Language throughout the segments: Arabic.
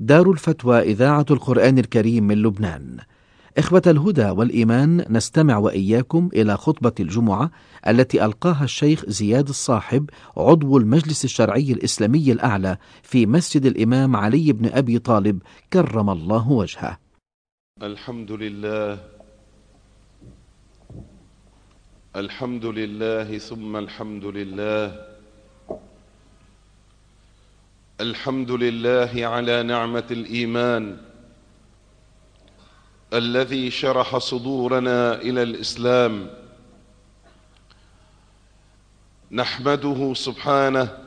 دار الفتوى إذاعة القرآن الكريم من لبنان. إخوة الهدى والإيمان نستمع وإياكم إلى خطبة الجمعة التي ألقاها الشيخ زياد الصاحب عضو المجلس الشرعي الإسلامي الأعلى في مسجد الإمام علي بن أبي طالب كرم الله وجهه. الحمد لله الحمد لله ثم الحمد لله الحمد لله على نعمة الإيمان الذي شرح صدورنا إلى الإسلام. نحمده سبحانه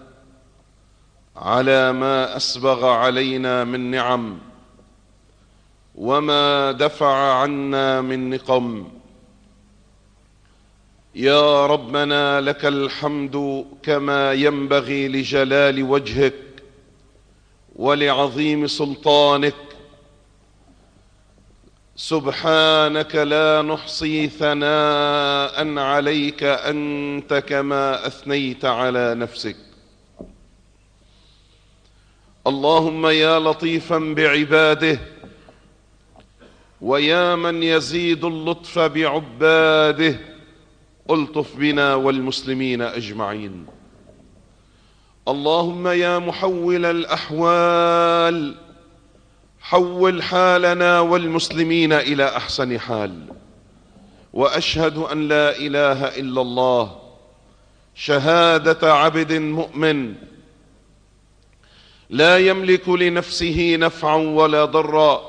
على ما أسبغ علينا من نعم وما دفع عنا من نقم. يا ربنا لك الحمد كما ينبغي لجلال وجهك ولعظيم سلطانك. سبحانك لا نحصي ثناء عليك أنت كما أثنيت على نفسك. اللهم يا لطيفا بعباده ويا من يزيد اللطف بعباده. ألطف بنا والمسلمين أجمعين. اللهم يا محول الأحوال حول حالنا والمسلمين إلى أحسن حال. وأشهد أن لا إله إلا الله شهادة عبد مؤمن. لا يملك لنفسه نفعا ولا ضرا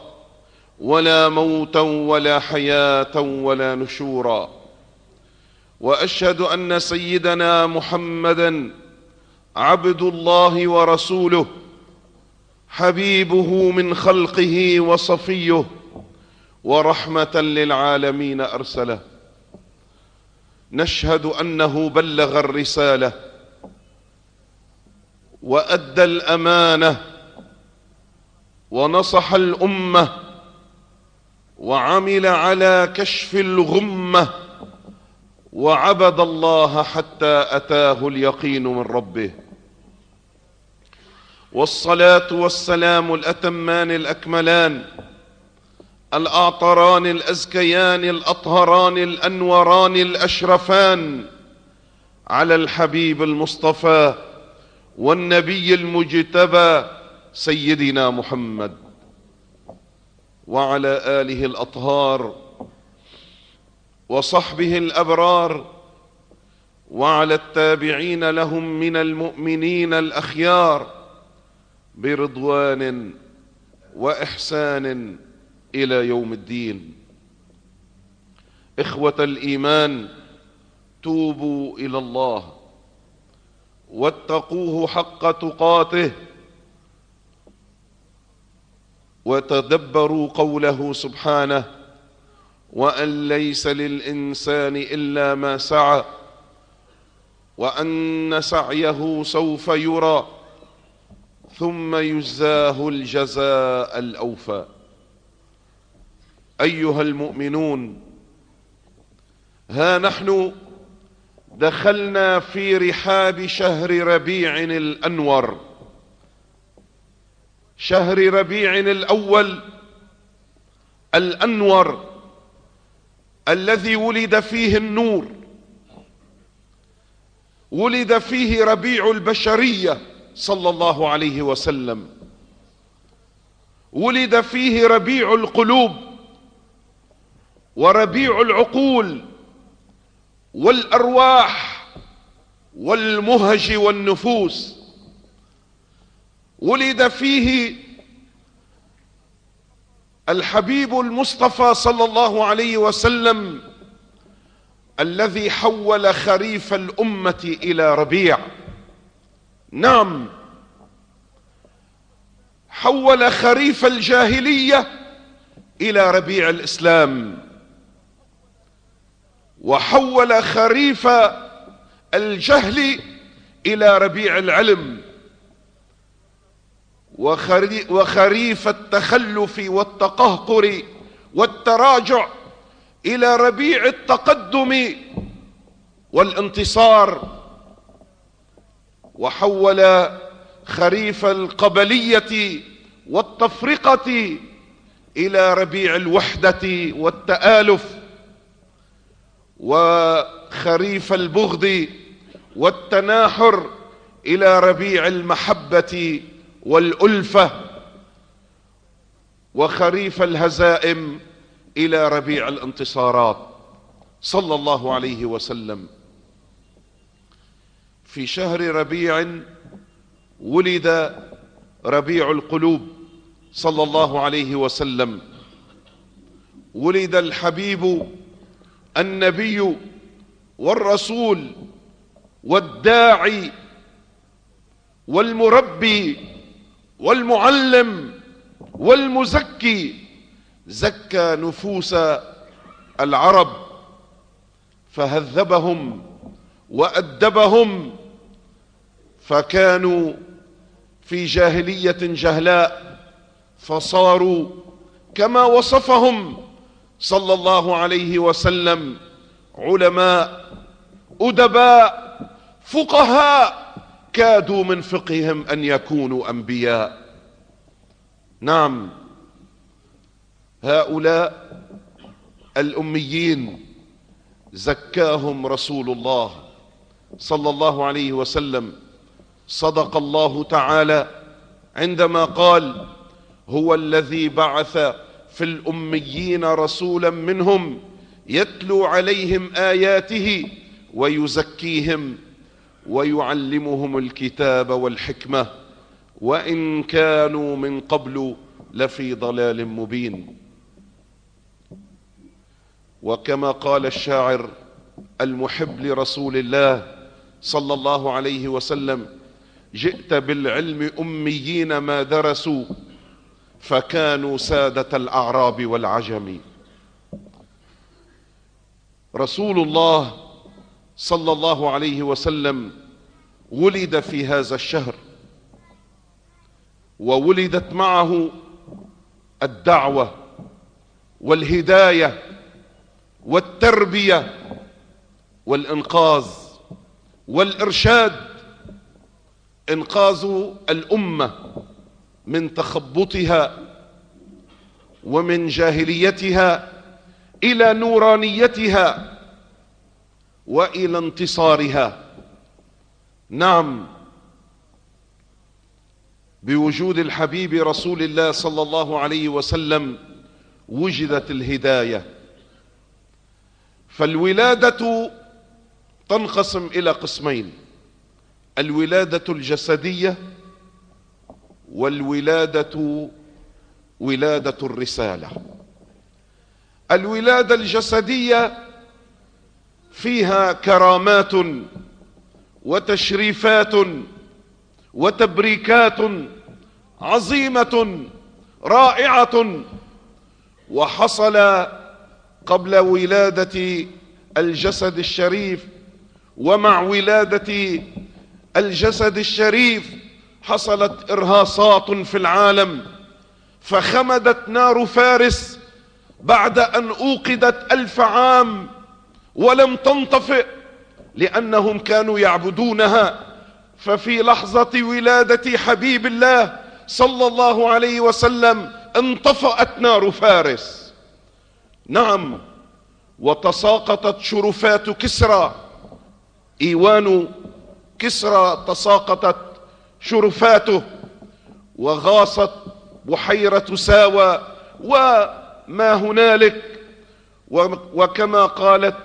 ولا موتا ولا حياة ولا نشورا. وأشهد أن سيدنا محمدًا عبد الله ورسوله حبيبه من خلقه وصفيه ورحمة للعالمين أرسله. نشهد أنه بلغ الرسالة وأدى الأمانة ونصح الأمة وعمل على كشف الغمة وعبد الله حتى أتاه اليقين من ربه. والصلاة والسلام الأتمان الأكملان الأعطران الأزكيان الأطهران الأنوران الأشرفان على الحبيب المصطفى والنبي المجتبى سيدنا محمد وعلى آله الأطهار وصحبه الأبرار وعلى التابعين لهم من المؤمنين الأخيار برضوان وإحسان إلى يوم الدين. إخوة الإيمان توبوا إلى الله واتقوه حق تقاته وتدبروا قوله سبحانه وأن ليس للإنسان إلا ما سعى وأن سعيه سوف يرى. ثم يجزاه الجزاء الأوفى. أيها المؤمنون ها نحن دخلنا في رحاب شهر ربيع الأنور. شهر ربيع الأول الأنور الذي ولد فيه النور. ولد فيه ربيع البشرية. صلى الله عليه وسلم. ولد فيه ربيع القلوب وربيع العقول والأرواح والمهج والنفوس. ولد فيه الحبيب المصطفى صلى الله عليه وسلم الذي حول خريف الأمة إلى ربيع. نعم. حول خريف الجاهلية إلى ربيع الإسلام. وحول خريف الجهل إلى ربيع العلم. وخريف التخلف والتقهقر والتراجع إلى ربيع التقدم والانتصار. وحول خريف القبلية والتفرقة إلى ربيع الوحدة والتآلف وخريف البغض والتناحر إلى ربيع المحبة والألفة وخريف الهزائم إلى ربيع الانتصارات. صلى الله عليه وسلم. في شهر ربيع ولد ربيع القلوب صلى الله عليه وسلم. ولد الحبيب النبي والرسول والداعي والمربي والمعلم والمزكي. زكى نفوس العرب فهذبهم وأدبهم فكانوا في جاهلية جهلاء فصاروا كما وصفهم صلى الله عليه وسلم علماء أدباء فقهاء كادوا من فقههم أن يكونوا أنبياء. نعم هؤلاء الأميين زكاهم رسول الله صلى الله عليه وسلم. صدق الله تعالى عندما قال هو الذي بعث في الأميين رسولا منهم يتلو عليهم آياته ويزكيهم ويعلمهم الكتاب والحكمة وإن كانوا من قبل لفي ضلال مبين. وكما قال الشاعر المحب لرسول الله صلى الله عليه وسلم جئت بالعلم أميين ما درسوا فكانوا سادة الأعراب والعجم. رسول الله صلى الله عليه وسلم ولد في هذا الشهر وولدت معه الدعوة والهداية والتربية والإنقاذ والإرشاد إنقاذ الأمة من تخبطها ومن جاهليتها إلى نورانيتها وإلى انتصارها. نعم. بوجود الحبيب رسول الله صلى الله عليه وسلم وجدت الهداية. فالولادة تنقسم إلى قسمين. الولادة الجسدية والولادة ولادة الرسالة. الولادة الجسدية فيها كرامات وتشريفات وتبريكات عظيمة رائعة وحصل قبل ولادة الجسد الشريف ومع ولادة الجسد الشريف حصلت إرهاصات في العالم فخمدت نار فارس بعد أن أوقدت ألف عام ولم تنطفئ لأنهم كانوا يعبدونها. ففي لحظة ولادة حبيب الله صلى الله عليه وسلم انطفأت نار فارس. نعم وتساقطت شرفات كسرى إيوان كسرى تساقطت شرفاته وغاصت بحيرة ساوى وما هنالك؟ وكما قالت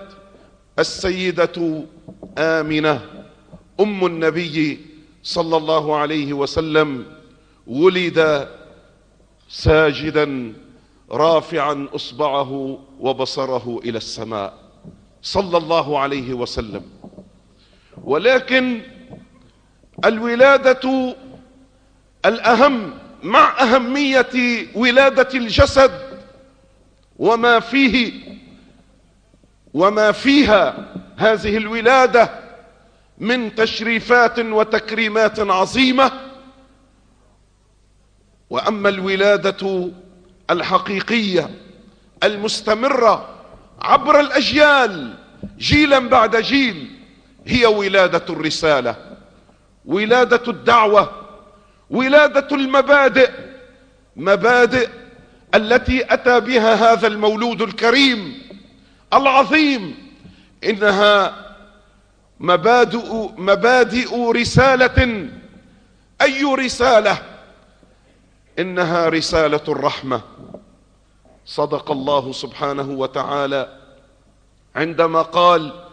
السيدة آمنة أم النبي صلى الله عليه وسلم ولد ساجدا رافعا أصبعه وبصره إلى السماء صلى الله عليه وسلم. ولكن الولادة الأهم مع أهمية ولادة الجسد وما فيه وما فيها هذه الولادة من تشريفات وتكريمات عظيمة. وأما الولادة الحقيقية المستمرة عبر الأجيال جيلا بعد جيل هي ولادة الرسالة ولادة الدعوة ولادة المبادئ مبادئ التي أتى بها هذا المولود الكريم العظيم. إنها مبادئ مبادئ رسالة. أي رسالة؟ إنها رسالة الرحمة. صدق الله سبحانه وتعالى عندما قال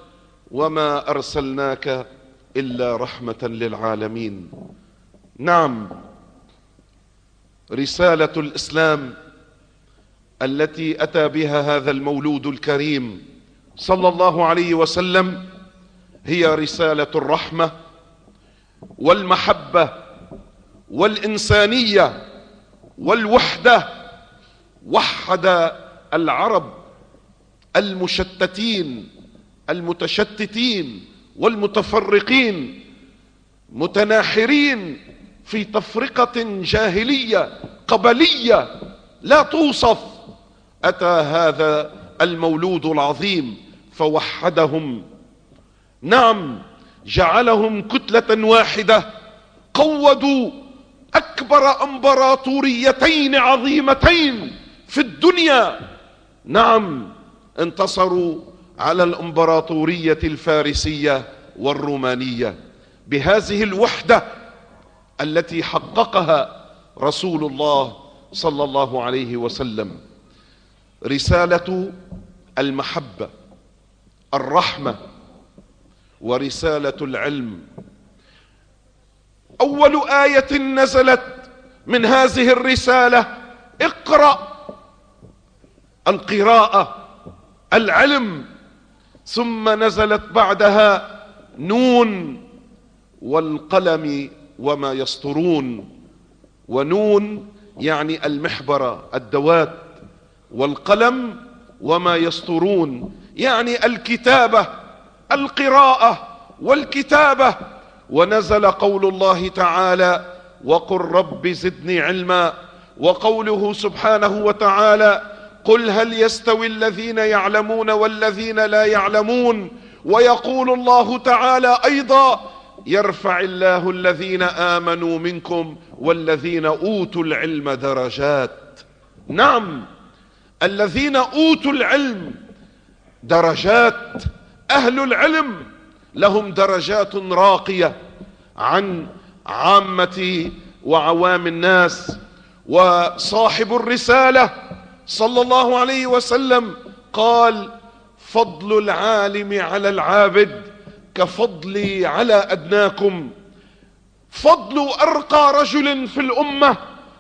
وما ارسلناك الا رحمه للعالمين. نعم رسالة الإسلام التي أتى بها هذا المولود الكريم صلى الله عليه وسلم هي رسالة الرحمة والمحبة والإنسانية والوحدة وحد العرب المشتتين المتشتتين والمتفرقين متناحرين في تفرقة جاهلية قبلية لا توصف. أتى هذا المولود العظيم فوحدهم. نعم جعلهم كتلة واحدة. قودوا أكبر أمبراطوريتين عظيمتين في الدنيا. نعم انتصروا على الامبراطورية الفارسية والرومانية بهذه الوحدة التي حققها رسول الله صلى الله عليه وسلم. رسالة المحبة الرحمة ورسالة العلم. أول آية نزلت من هذه الرسالة اقرأ القراءة العلم. ثم نزلت بعدها نون والقلم وما يسطرون. ونون يعني المحبره الدوات. والقلم وما يسطرون. يعني الكتابة القراءة والكتابة. ونزل قول الله تعالى وقل رب زدني علما. وقوله سبحانه وتعالى قل هل يستوي الذين يعلمون والذين لا يعلمون ويقول الله تعالى أيضا يرفع الله الذين آمنوا منكم والذين أوتوا العلم درجات. نعم الذين أوتوا العلم درجات أهل العلم لهم درجات راقية عن عامة وعوام الناس وصاحب الرسالة صلى الله عليه وسلم قال فضل العالم على العابد كفضلي على أدناكم. فضل أرقى رجل في الأمة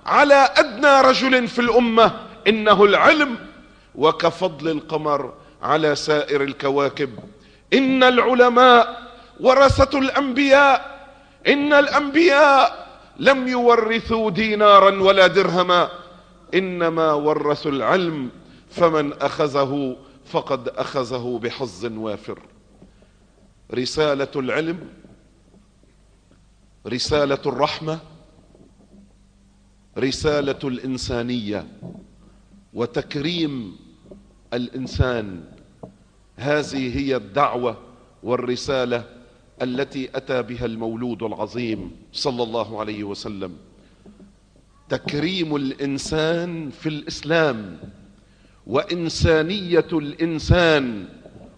على أدنى رجل في الأمة. إنه العلم وكفضل القمر على سائر الكواكب. إن العلماء ورثة الأنبياء إن الأنبياء لم يورثوا دينارا ولا درهما. إنما ورثوا العلم فمن أخذه فقد أخذه بحظ وافر. رسالة العلم رسالة الرحمة رسالة الإنسانية. وتكريم الإنسان هذه هي الدعوة والرسالة التي أتى بها المولود العظيم صلى الله عليه وسلم. تكريم الإنسان في الإسلام وإنسانية الإنسان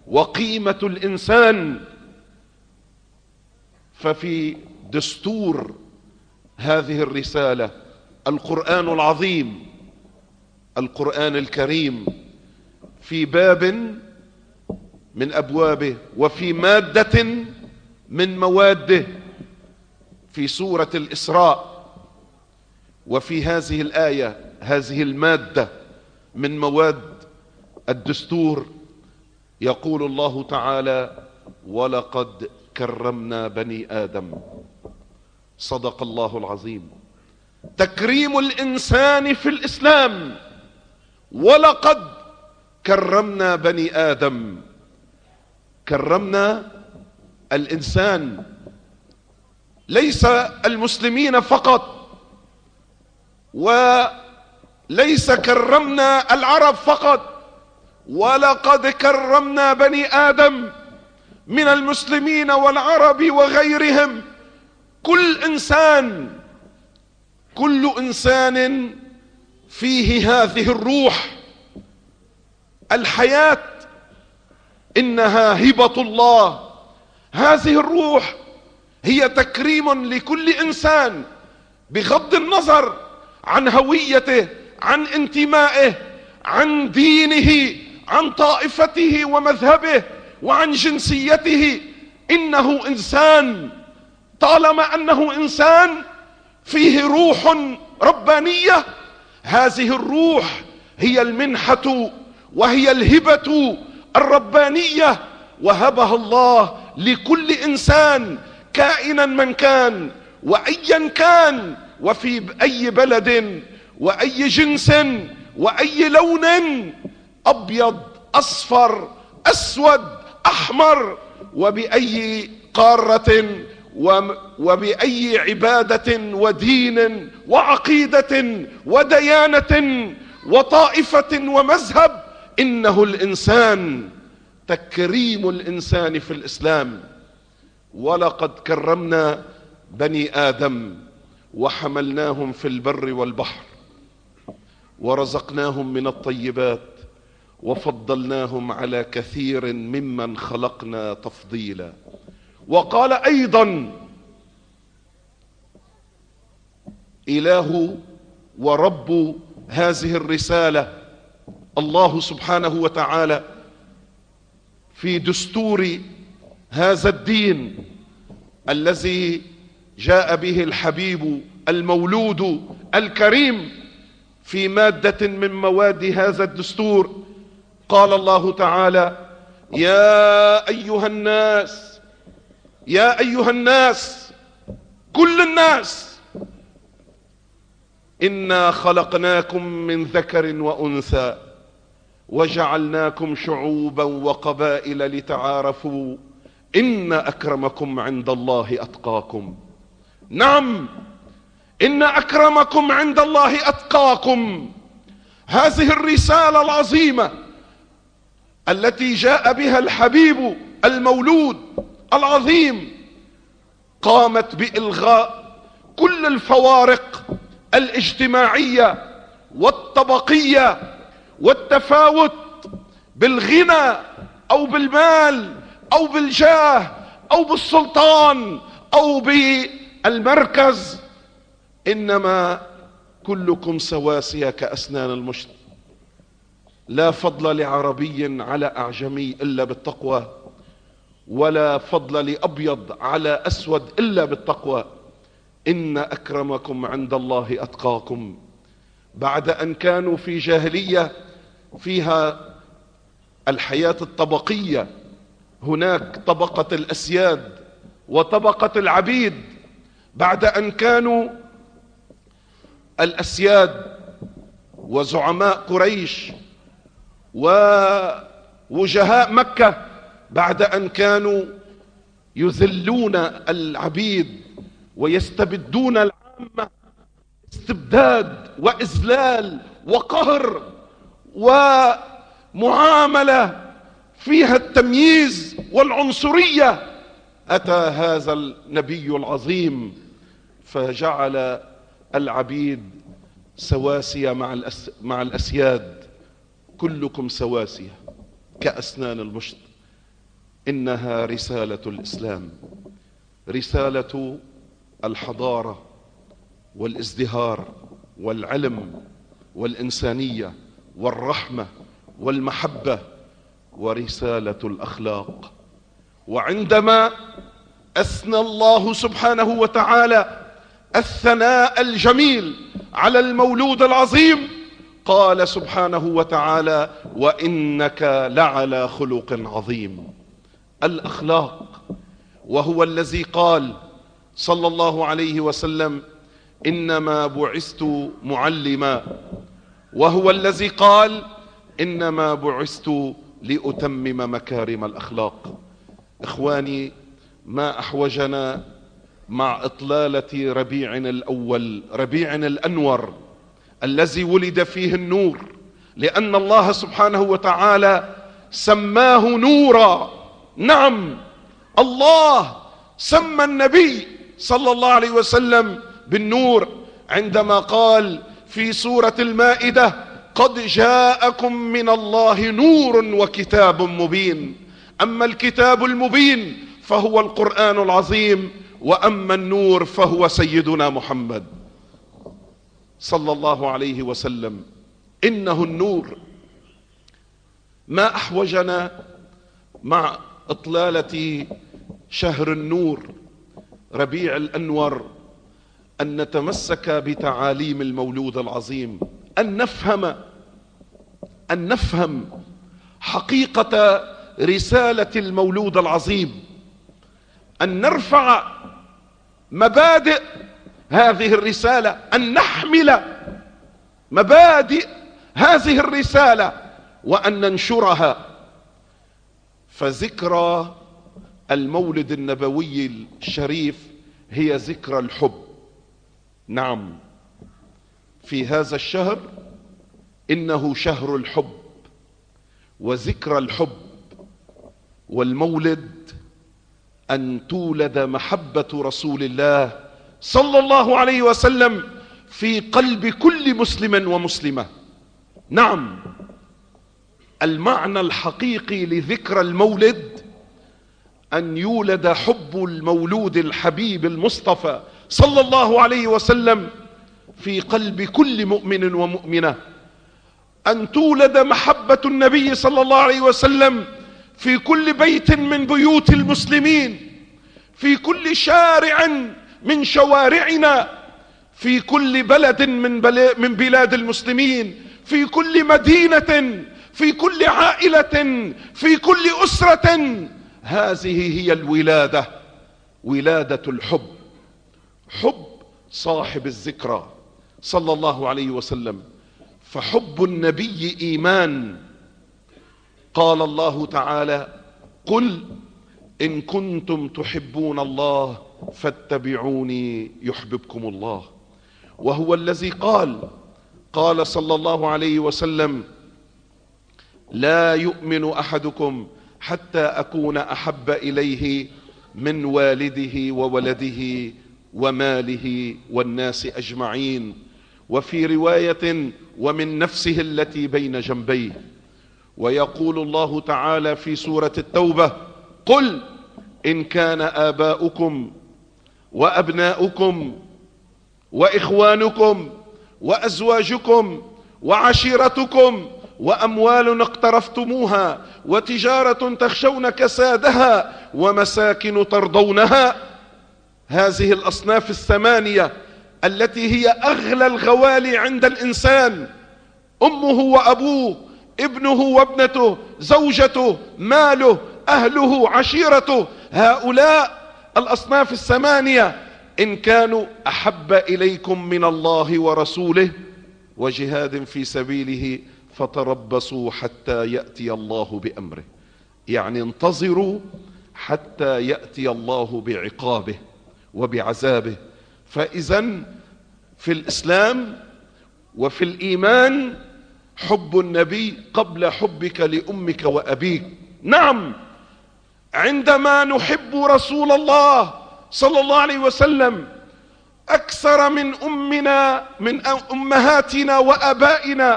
وقيمة الإنسان. ففي دستور هذه الرسالة القرآن العظيم القرآن الكريم في باب من أبوابه وفي مادة من موادة في سورة الإسراء. وفي هذه الآية هذه المادة من مواد الدستور يقول الله تعالى ولقد كرمنا بني آدم. صدق الله العظيم. تكريم الإنسان في الإسلام ولقد كرمنا بني آدم. كرمنا الإنسان ليس المسلمين فقط. وليس كرمنا العرب فقط ولقد كرمنا بني آدم من المسلمين والعرب وغيرهم. كل إنسان كل إنسان فيه هذه الروح الحياة إنها هبة الله. هذه الروح هي تكريم لكل إنسان بغض النظر عن هويته عن انتمائه عن دينه عن طائفته ومذهبه وعن جنسيته. إنه إنسان. طالما أنه إنسان فيه روح ربانية. هذه الروح هي المنحة وهي الهبة الربانية. وهبها الله لكل إنسان كائنا من كان وأيا كان. وفي أي بلد وأي جنس وأي لون أبيض أصفر أسود أحمر وبأي قارة وبأي عبادة ودين وعقيدة وديانة وطائفة ومذهب إنه الإنسان تكريم الإنسان في الإسلام. ولقد كرمنا بني آدم. وحملناهم في البر والبحر ورزقناهم من الطيبات وفضلناهم على كثير ممن خلقنا تفضيلا. وقال أيضا إله ورب هذه الرسالة الله سبحانه وتعالى في دستور هذا الدين الذي جاء به الحبيب المولود الكريم في مادة من مواد هذا الدستور. قال الله تعالى يا أيها الناس يا أيها الناس كل الناس إنا خلقناكم من ذكر وأنثى وجعلناكم شعوبا وقبائل لتعارفوا إن أكرمكم عند الله أتقاكم. نعم. إن أكرمكم عند الله أتقاكم. هذه الرسالة العظيمة التي جاء بها الحبيب المولود العظيم. قامت بإلغاء كل الفوارق الاجتماعية والطبقية والتفاوت بالغنى أو بالمال أو بالجاه أو بالسلطان أو بالمركز إنما كلكم سواسية كأسنان المشط لا فضل لعربي على أعجمي إلا بالتقوى ولا فضل لأبيض على أسود إلا بالتقوى. إن أكرمكم عند الله أتقاكم. بعد أن كانوا في جاهلية فيها الحياة الطبقية. هناك طبقة الأسياد وطبقة العبيد. بعد أن كانوا الأسياد وزعماء قريش ووجهاء مكة بعد أن كانوا يذلون العبيد ويستبدون العامة استبداد وإذلال وقهر ومعاملة فيها التمييز والعنصرية أتى هذا النبي العظيم فجعل العبيد سواسية مع, الأس مع الأسياد. كلكم سواسية كأسنان المشط إنها رسالة الإسلام. رسالة الحضارة والازدهار والعلم والإنسانية والرحمة والمحبة ورسالة الأخلاق. وعندما أثنى الله سبحانه وتعالى الثناء الجميل على المولود العظيم. قال سبحانه وتعالى وإنك لعلى خلق عظيم. الأخلاق وهو الذي قال صلى الله عليه وسلم إنما بعثت معلما. وهو الذي قال إنما بعثت لأتمم مكارم الأخلاق. إخواني ما أحوجنا مع إطلالة ربيع الأول ربيع الأنور الذي ولد فيه النور لأن الله سبحانه وتعالى سماه نورا. نعم الله سمى النبي صلى الله عليه وسلم بالنور. عندما قال في سورة المائدة قد جاءكم من الله نور وكتاب مبين أما الكتاب المبين فهو القرآن العظيم. وأما النور فهو سيدنا محمد صلى الله عليه وسلم. إنه النور. ما أحوجنا مع إطلالة شهر النور ربيع الأنور أن نتمسك بتعاليم المولود العظيم أن نفهم أن نفهم حقيقة رسالة المولود العظيم أن نرفع مبادئ هذه الرسالة أن نحمل مبادئ هذه الرسالة وأن ننشرها. فذكرى المولد النبوي الشريف هي ذكرى الحب. نعم. في هذا الشهر إنه شهر الحب وذكرى الحب والمولد أن تولد محبة رسول الله صلى الله عليه وسلم في قلب كل مسلم ومسلمة. نعم المعنى الحقيقي لذكرى المولد أن يولد حب المولود الحبيب المصطفى صلى الله عليه وسلم في قلب كل مؤمن ومؤمنة. أن تولد محبة النبي صلى الله عليه وسلم في كل بيت من بيوت المسلمين في كل شارع من شوارعنا في كل بلد من, من بلاد المسلمين في كل مدينة في كل عائلة في كل أسرة. هذه هي الولادة ولادة الحب. حب صاحب الذكرى صلى الله عليه وسلم. فحب النبي إيمان. قال الله تعالى قل إن كنتم تحبون الله فاتبعوني يحببكم الله. وهو الذي قال قال صلى الله عليه وسلم لا يؤمن أحدكم حتى أكون أحب إليه من والده وولده وماله والناس أجمعين. وفي رواية ومن نفسه التي بين جنبيه. ويقول الله تعالى في سورة التوبة قل إن كان آباؤكم وأبناؤكم وإخوانكم وأزواجكم وعشيرتكم وأموال اقترفتموها وتجارة تخشون كسادها ومساكن ترضونها هذه الأصناف الثمانية التي هي أغلى الغوالي عند الإنسان أمه وأبوه ابنه وابنته زوجته ماله أهله عشيرته. هؤلاء الأصناف الثمانية. إن كانوا أحب إليكم من الله ورسوله وجهاد في سبيله فتربصوا حتى يأتي الله بأمره. يعني انتظروا حتى يأتي الله بعقابه وبعذابه. فاذا في الإسلام وفي الإيمان حب النبي قبل حبك لأمك وأبيك. نعم عندما نحب رسول الله صلى الله عليه وسلم أكثر من أمنا من أمهاتنا وآبائنا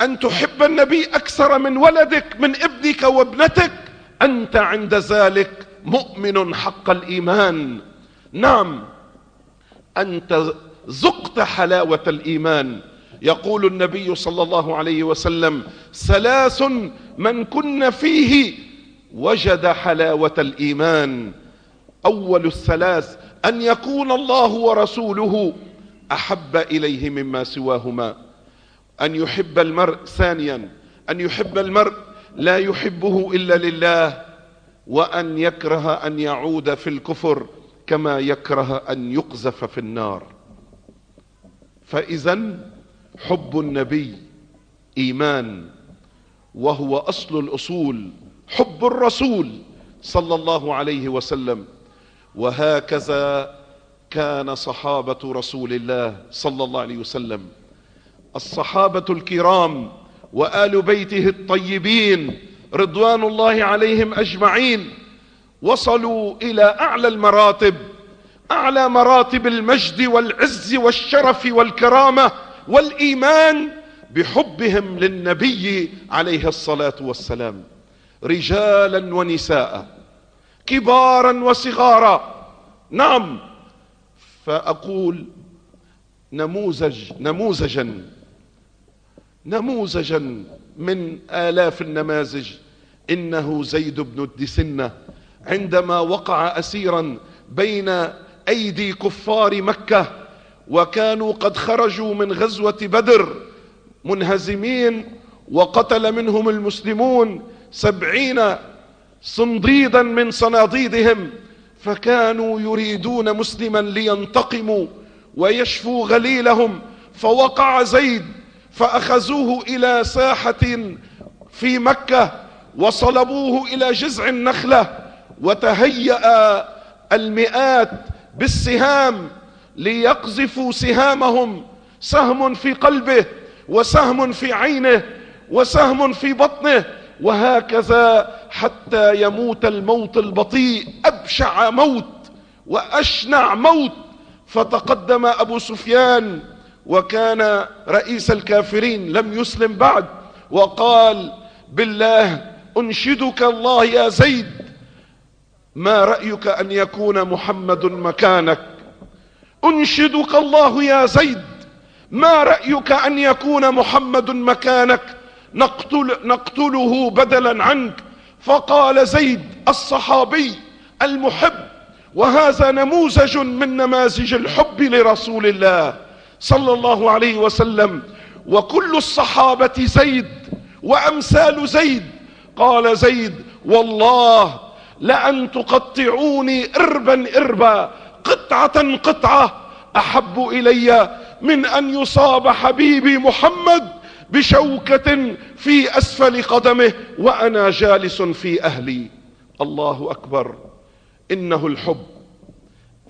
أن تحب النبي أكثر من ولدك من ابنك وابنتك. أنت عند ذلك مؤمن حق الإيمان. نعم أنت ذقت حلاوة الإيمان. يقول النبي صلى الله عليه وسلم ثلاث من كن فيه وجد حلاوة الإيمان. أول الثلاث أن يكون الله ورسوله أحب إليه مما سواهما. أن يحب المرء ثانيا أن يحب المرء لا يحبه إلا لله وأن يكره أن يعود في الكفر كما يكره أن يقذف في النار. فاذا حب النبي إيمان وهو أصل الأصول حب الرسول صلى الله عليه وسلم. وهكذا كان صحابة رسول الله صلى الله عليه وسلم. الصحابة الكرام وآل بيته الطيبين رضوان الله عليهم أجمعين وصلوا إلى أعلى المراتب أعلى مراتب المجد والعز والشرف والكرامة والإيمان بحبهم للنبي عليه الصلاة والسلام رجالا ونساء كبارا وصغارا. نعم فأقول نموذج نموذجا نموذجا من آلاف النماذج. إنه زيد بن الدسنة عندما وقع أسيرا بين أيدي كفار مكة وكانوا قد خرجوا من غزوة بدر منهزمين وقتل منهم المسلمون سبعين صنديدا من صناديدهم فكانوا يريدون مسلما لينتقموا ويشفوا غليلهم فوقع زيد فأخذوه إلى ساحة في مكة وصلبوه إلى جذع النخلة وتهيأ المئات بالسهام ليقذفوا سهامهم. سهم في قلبه وسهم في عينه وسهم في بطنه. وهكذا حتى يموت الموت البطيء. أبشع موت وأشنع موت. فتقدم أبو سفيان وكان رئيس الكافرين لم يسلم بعد. وقال بالله أنشدك الله يا زيد. ما رأيك أن يكون محمد مكانك؟ أنشدك الله يا زيد. ما رأيك أن يكون محمد مكانك؟ نقتل نقتله بدلا عنك. فقال زيد الصحابي المحب وهذا نموذج من نماذج الحب لرسول الله صلى الله عليه وسلم. وكل الصحابة زيد وأمثال زيد. قال زيد والله لأن تقطعوني إربا إربا. قطعة قطعة أحب إلي من أن يصاب حبيبي محمد بشوكة في أسفل قدمه وأنا جالس في أهلي. الله أكبر. إنه الحب.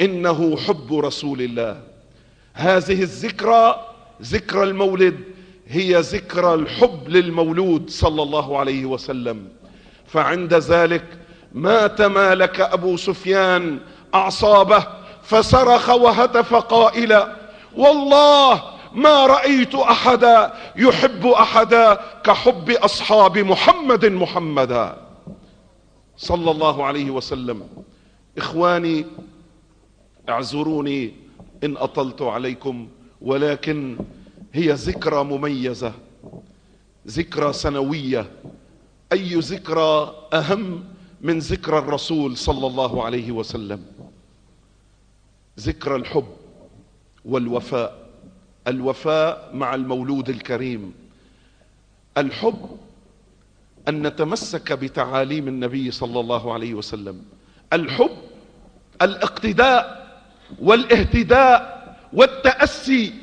إنه حب رسول الله. هذه الذكرى ذكرى المولد هي ذكرى الحب للمولود صلى الله عليه وسلم. فعند ذلك ما تمالك أبو سفيان أعصابه فصرخ وهتف قائلا والله ما رأيت أحدا يحب أحدا كحب أصحاب محمد محمدا. صلى الله عليه وسلم. إخواني اعذروني إن أطلت عليكم ولكن هي ذكرى مميزة ذكرى سنوية. أي ذكرى أهم من ذكرى الرسول صلى الله عليه وسلم؟ ذكرى الحب والوفاء. الوفاء مع المولود الكريم. الحب أن نتمسك بتعاليم النبي صلى الله عليه وسلم. الحب الاقتداء والاهتداء والتأسي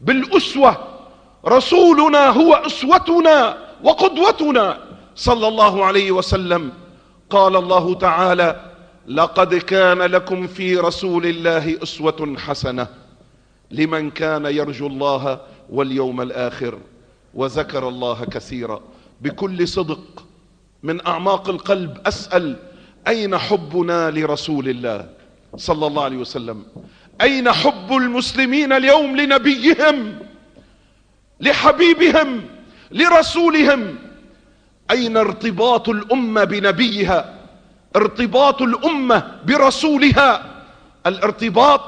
بالأسوة. رسولنا هو أسوتنا وقدوتنا. صلى الله عليه وسلم. قال الله تعالى لقد كان لكم في رسول الله أسوة حسنة لمن كان يرجو الله واليوم الآخر وذكر الله كثيرا. بكل صدق من أعماق القلب أسأل أين حبنا لرسول الله صلى الله عليه وسلم؟ أين حب المسلمين اليوم لنبيهم لحبيبهم لرسولهم؟ أين ارتباط الأمة بنبيها؟ ارتباط الأمة برسولها. الارتباط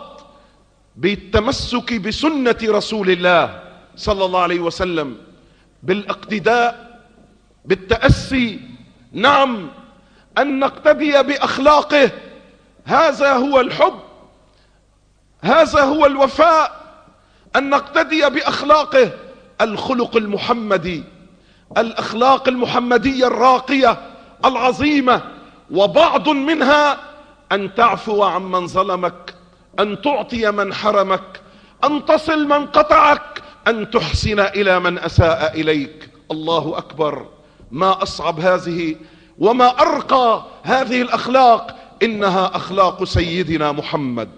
بالتمسك بسنة رسول الله صلى الله عليه وسلم بالاقتداء بالتأسي. نعم أن نقتدي بأخلاقه. هذا هو الحب هذا هو الوفاء. أن نقتدي بأخلاقه. الخلق المحمدي الأخلاق المحمدية الراقية العظيمة. وبعض منها أن تعفو عمن ظلمك أن تعطي من حرمك أن تصل من قطعك أن تحسن إلى من أساء إليك. الله أكبر. ما أصعب هذه وما أرقى هذه الأخلاق إنها أخلاق سيدنا محمد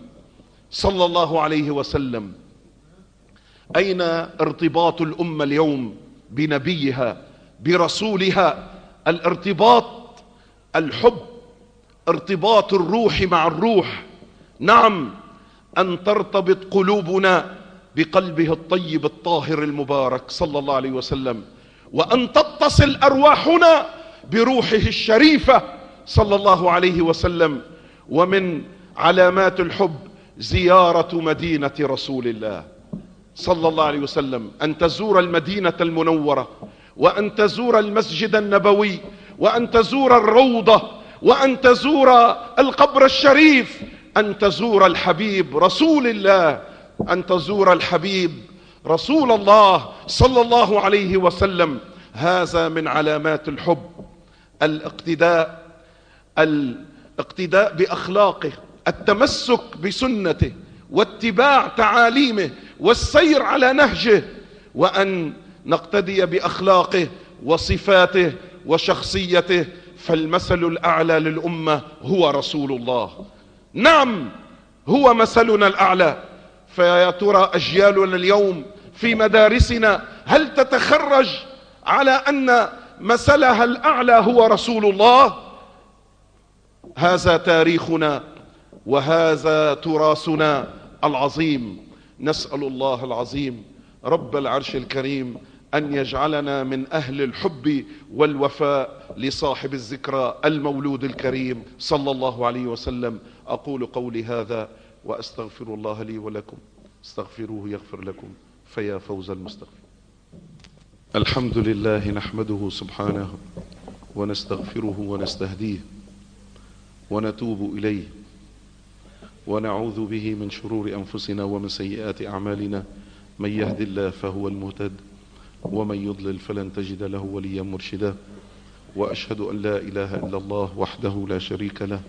صلى الله عليه وسلم. أين ارتباط الأمة اليوم بنبيها برسولها؟ الارتباط الحب ارتباط الروح مع الروح. نعم أن ترتبط قلوبنا بقلبه الطيب الطاهر المبارك صلى الله عليه وسلم وأن تتصل أرواحنا بروحه الشريفة صلى الله عليه وسلم. ومن علامات الحب زيارة مدينة رسول الله صلى الله عليه وسلم. أن تزور المدينة المنورة وأن تزور المسجد النبوي وأن تزور الروضة وأن تزور القبر الشريف أن تزور الحبيب رسول الله أن تزور الحبيب رسول الله صلى الله عليه وسلم. هذا من علامات الحب الاقتداء الاقتداء بأخلاقه التمسك بسنته واتباع تعاليمه والسير على نهجه وأن نقتدي بأخلاقه وصفاته وشخصيته فالمثل الأعلى للأمة هو رسول الله. نعم هو مثلنا الأعلى. فيا ترى أجيالنا اليوم في مدارسنا هل تتخرج على أن مثلها الأعلى هو رسول الله؟ هذا تاريخنا وهذا تراثنا العظيم. نسأل الله العظيم. رب العرش الكريم أن يجعلنا من أهل الحب والوفاء لصاحب الذكرى المولود الكريم صلى الله عليه وسلم. أقول قولي هذا وأستغفر الله لي ولكم. استغفروه يغفر لكم. فيا فوز المستغفر. الحمد لله نحمده سبحانه ونستغفره ونستهديه ونتوب إليه ونعوذ به من شرور أنفسنا ومن سيئات أعمالنا. من يهد الله فهو المهتد ومن يضلل فلن تجد له وليا مرشدا. وأشهد أن لا إله إلا الله وحده لا شريك له.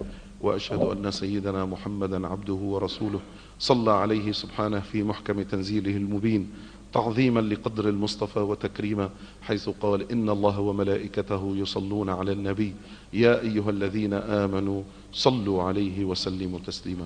وأشهد أن سيدنا محمدا عبده ورسوله. صلى عليه سبحانه في محكم تنزيله المبين. تعظيما لقدر المصطفى وتكريما. حيث قال إن الله وملائكته يصلون على النبي. يا أيها الذين آمنوا صلوا عليه وسلموا تسليما.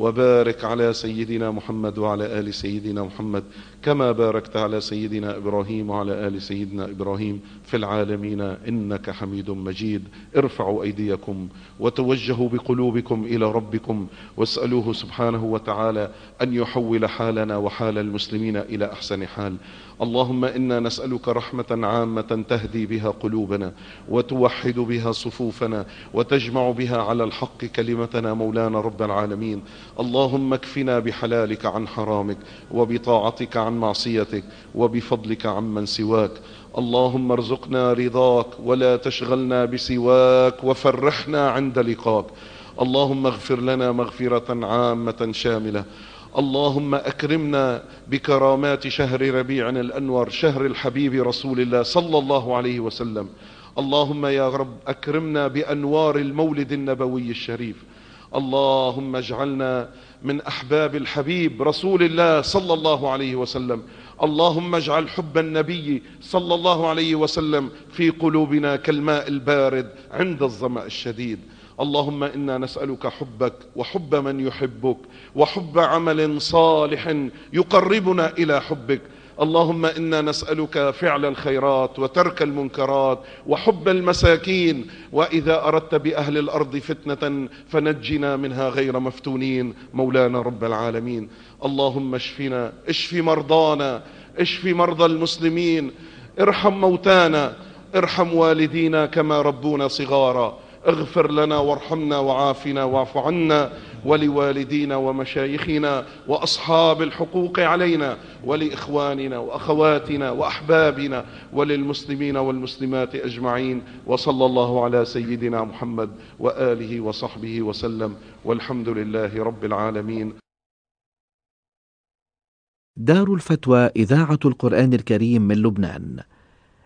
وبارك على سيدنا محمد وعلى آل سيدنا محمد كما باركت على سيدنا إبراهيم وعلى آل سيدنا إبراهيم في العالمين إنك حميد مجيد. ارفعوا أيديكم وتوجهوا بقلوبكم إلى ربكم واسألوه سبحانه وتعالى أن يحول حالنا وحال المسلمين إلى أحسن حال. اللهم إنا نسألك رحمة عامة تهدي بها قلوبنا وتوحد بها صفوفنا وتجمع بها على الحق كلمتنا مولانا رب العالمين. اللهم اكفنا بحلالك عن حرامك وبطاعتك عن معصيتك وبفضلك عمن سواك. اللهم ارزقنا رضاك ولا تشغلنا بسواك وفرحنا عند لقاك. اللهم اغفر لنا مغفرة عامة شاملة. اللهم أكرمنا بكرامات شهر ربيع الأنور شهر الحبيب رسول الله صلى الله عليه وسلم. اللهم يا رب أكرمنا بأنوار المولد النبوي الشريف. اللهم اجعلنا من أحباب الحبيب رسول الله صلى الله عليه وسلم. اللهم اجعل حب النبي صلى الله عليه وسلم في قلوبنا كالماء البارد عند الظمأ الشديد. اللهم إنا نسألك حبك وحب من يحبك وحب عمل صالح يقربنا إلى حبك اللهم إنا نسألك فعل الخيرات وترك المنكرات وحب المساكين وإذا أردت بأهل الأرض فتنة فنجنا منها غير مفتونين مولانا رب العالمين. اللهم اشفنا اشف مرضانا اشف مرضى المسلمين ارحم موتانا ارحم والدينا كما ربونا صغارا. اغفر لنا وارحمنا وعافنا واعف عنا. ولوالدينا ومشايخنا وأصحاب الحقوق علينا ولإخواننا وأخواتنا وأحبابنا وللمسلمين والمسلمات أجمعين وصلى الله على سيدنا محمد وآله وصحبه وسلم والحمد لله رب العالمين. دار الفتوى إذاعة القرآن الكريم من لبنان.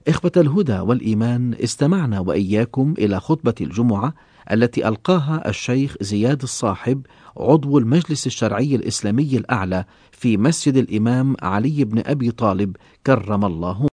إخوة الهدى والإيمان استمعنا وإياكم إلى خطبة الجمعة التي ألقاها الشيخ زياد الصاحب عضو المجلس الشرعي الإسلامي الأعلى في مسجد الإمام علي بن أبي طالب كرم الله.